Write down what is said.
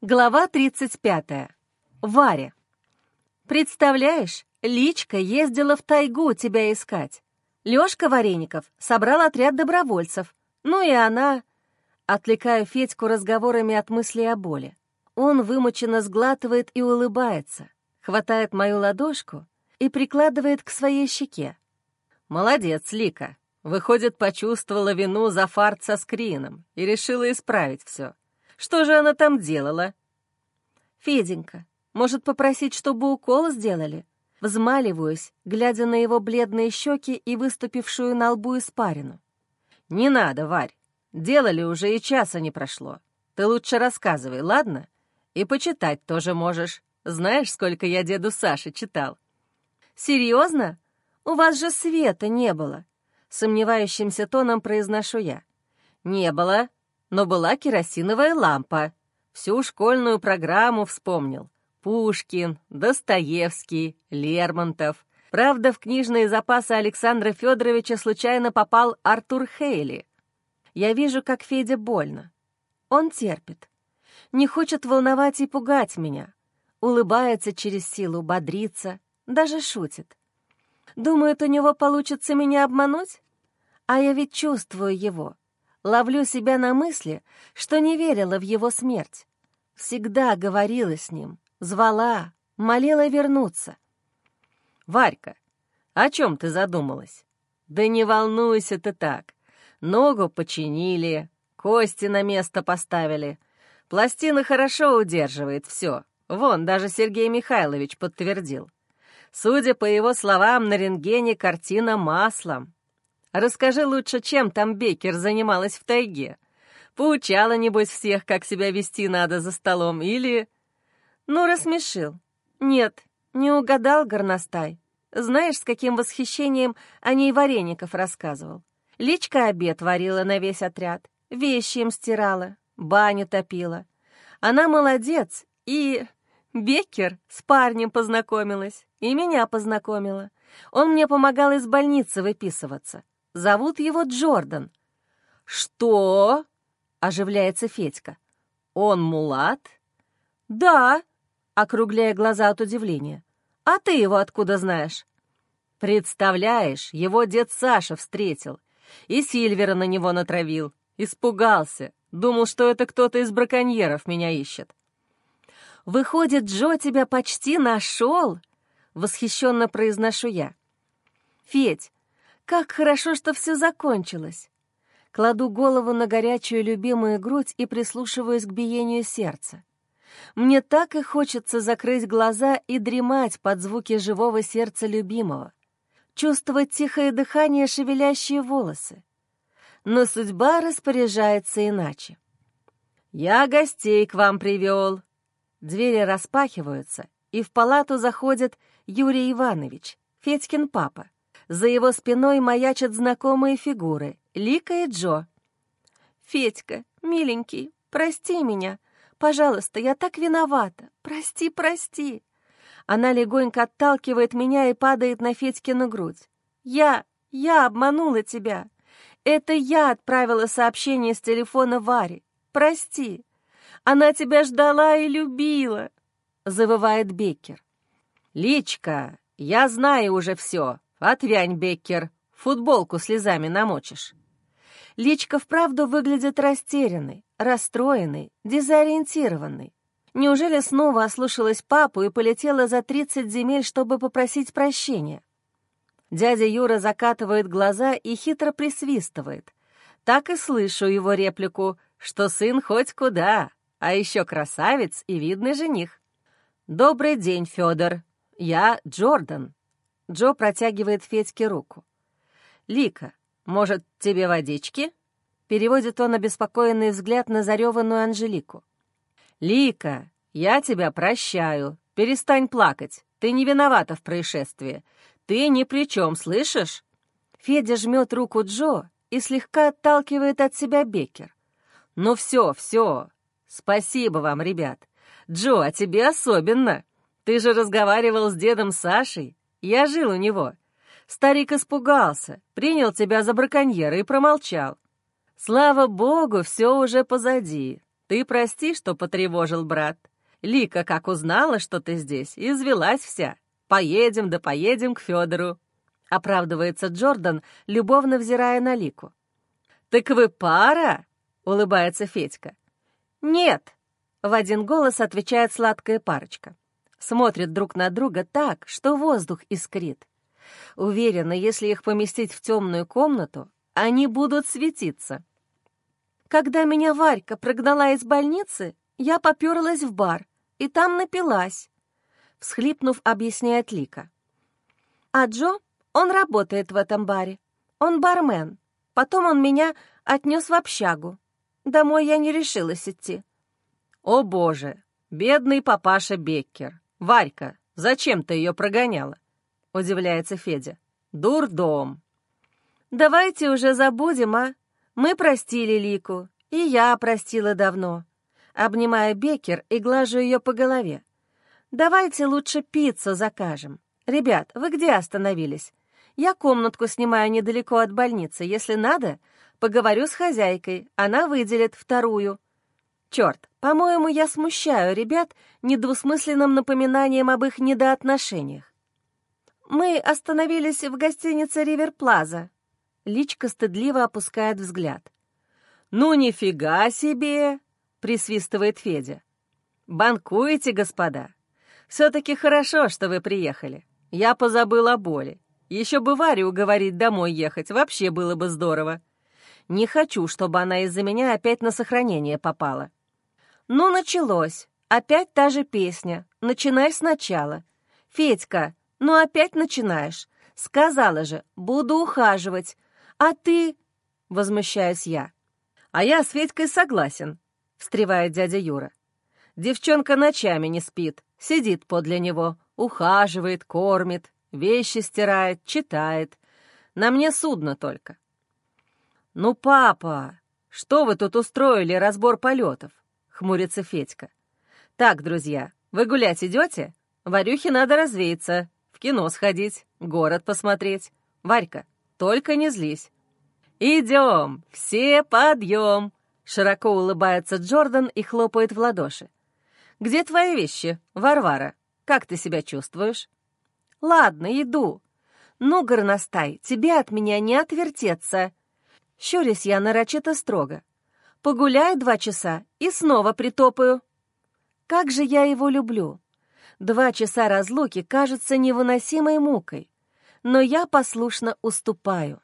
Глава 35. Варя. Представляешь, Личка ездила в тайгу тебя искать. Лёшка Вареников собрал отряд добровольцев. Ну и она... Отвлекаю Федьку разговорами от мыслей о боли. Он вымученно сглатывает и улыбается, хватает мою ладошку и прикладывает к своей щеке. «Молодец, Лика. Выходит, почувствовала вину за фарт со скрином и решила исправить все. Что же она там делала?» «Феденька, может попросить, чтобы укол сделали?» Взмаливаюсь, глядя на его бледные щеки и выступившую на лбу испарину. «Не надо, Варь. Делали уже и часа не прошло. Ты лучше рассказывай, ладно? И почитать тоже можешь. Знаешь, сколько я деду Саше читал?» «Серьезно? У вас же света не было!» Сомневающимся тоном произношу я. «Не было, но была керосиновая лампа. Всю школьную программу вспомнил. Пушкин, Достоевский, Лермонтов. Правда, в книжные запасы Александра Федоровича случайно попал Артур Хейли. Я вижу, как Федя больно. Он терпит. Не хочет волновать и пугать меня. Улыбается через силу, бодрится, даже шутит. Думает, у него получится меня обмануть? А я ведь чувствую его ловлю себя на мысли, что не верила в его смерть. Всегда говорила с ним, звала, молила вернуться. «Варька, о чем ты задумалась?» «Да не волнуйся ты так. Ногу починили, кости на место поставили. Пластина хорошо удерживает все. Вон, даже Сергей Михайлович подтвердил. Судя по его словам, на рентгене картина маслом. Расскажи лучше, чем там Бекер занималась в тайге. Поучала, небось, всех, как себя вести надо за столом, или...» «Ну, рассмешил. Нет, не угадал горностай. Знаешь, с каким восхищением о ней Вареников рассказывал. Личка обед варила на весь отряд, вещи им стирала, баню топила. Она молодец, и... Беккер с парнем познакомилась, и меня познакомила. Он мне помогал из больницы выписываться. Зовут его Джордан». «Что?» — оживляется Федька. «Он мулат?» «Да», — округляя глаза от удивления. «А ты его откуда знаешь?» «Представляешь, его дед Саша встретил. И Сильвера на него натравил. Испугался. Думал, что это кто-то из браконьеров меня ищет». «Выходит, Джо тебя почти нашел?» — восхищенно произношу я. «Федь, как хорошо, что все закончилось. Кладу голову на горячую любимую грудь и прислушиваюсь к биению сердца. Мне так и хочется закрыть глаза и дремать под звуки живого сердца любимого, чувствовать тихое дыхание, шевелящие волосы. Но судьба распоряжается иначе. «Я гостей к вам привел». Двери распахиваются, и в палату заходит Юрий Иванович, Федькин папа. За его спиной маячат знакомые фигуры — Лика и Джо. «Федька, миленький, прости меня. Пожалуйста, я так виновата. Прости, прости». Она легонько отталкивает меня и падает на Федькину грудь. «Я, я обманула тебя. Это я отправила сообщение с телефона Варе. Прости. Она тебя ждала и любила», — завывает Беккер. «Личка, я знаю уже все», «Отвянь, Беккер, футболку слезами намочишь». Личка вправду выглядит растерянной, расстроенной, дезориентированной. Неужели снова ослушалась папу и полетела за 30 земель, чтобы попросить прощения? Дядя Юра закатывает глаза и хитро присвистывает. Так и слышу его реплику, что сын хоть куда, а еще красавец и видный жених. «Добрый день, Федор. Я Джордан», Джо протягивает Федьке руку. «Лика, может, тебе водички?» Переводит он обеспокоенный взгляд на зареванную Анжелику. «Лика, я тебя прощаю. Перестань плакать. Ты не виновата в происшествии. Ты ни при чем, слышишь?» Федя жмет руку Джо и слегка отталкивает от себя Беккер. «Ну все, все. Спасибо вам, ребят. Джо, а тебе особенно. Ты же разговаривал с дедом Сашей. Я жил у него. Старик испугался, принял тебя за браконьера и промолчал. Слава богу, все уже позади. Ты прости, что потревожил, брат. Лика, как узнала, что ты здесь, извелась вся. Поедем да поедем к Федору. Оправдывается Джордан, любовно взирая на Лику. «Так вы пара?» — улыбается Федька. «Нет», — в один голос отвечает сладкая парочка. Смотрят друг на друга так, что воздух искрит. Уверена, если их поместить в темную комнату, они будут светиться. Когда меня Варька прогнала из больницы, я попёрлась в бар и там напилась. Всхлипнув, объясняет Лика. А Джо, он работает в этом баре. Он бармен. Потом он меня отнес в общагу. Домой я не решилась идти. О боже, бедный папаша Беккер. Варька, зачем ты ее прогоняла? Удивляется Федя. Дурдом. Давайте уже забудем, а? Мы простили Лику, и я простила давно. Обнимаю Беккер и глажу ее по голове. Давайте лучше пиццу закажем. Ребят, вы где остановились? Я комнатку снимаю недалеко от больницы. Если надо, поговорю с хозяйкой, она выделит вторую. Черт, по-моему, я смущаю ребят недвусмысленным напоминанием об их недоотношениях. Мы остановились в гостинице «Ривер Плаза». Личка стыдливо опускает взгляд. «Ну, нифига себе!» — присвистывает Федя. «Банкуете, господа? Все-таки хорошо, что вы приехали. Я позабыл о боли. Еще бы Варю уговорить домой ехать, вообще было бы здорово. Не хочу, чтобы она из-за меня опять на сохранение попала». «Ну, началось. Опять та же песня. Начинай сначала. Федька, ну опять начинаешь. Сказала же, буду ухаживать. А ты...» — возмущаюсь я. «А я с Федькой согласен», — встревает дядя Юра. «Девчонка ночами не спит, сидит подле него, ухаживает, кормит, вещи стирает, читает. На мне судно только». «Ну, папа, что вы тут устроили разбор полетов?» Хмурится Федька. «Так, друзья, вы гулять идете? Варюхе надо развеяться, в кино сходить, город посмотреть. Варька, только не злись». «Идем! Все подъем!» Широко улыбается Джордан и хлопает в ладоши. «Где твои вещи, Варвара? Как ты себя чувствуешь?» «Ладно, иду. Ну, горностай, тебе от меня не отвертеться!» Щурюсь я нарочито строго. Погуляю два часа и снова притопаю. Как же я его люблю! Два часа разлуки кажутся невыносимой мукой, но я послушно уступаю.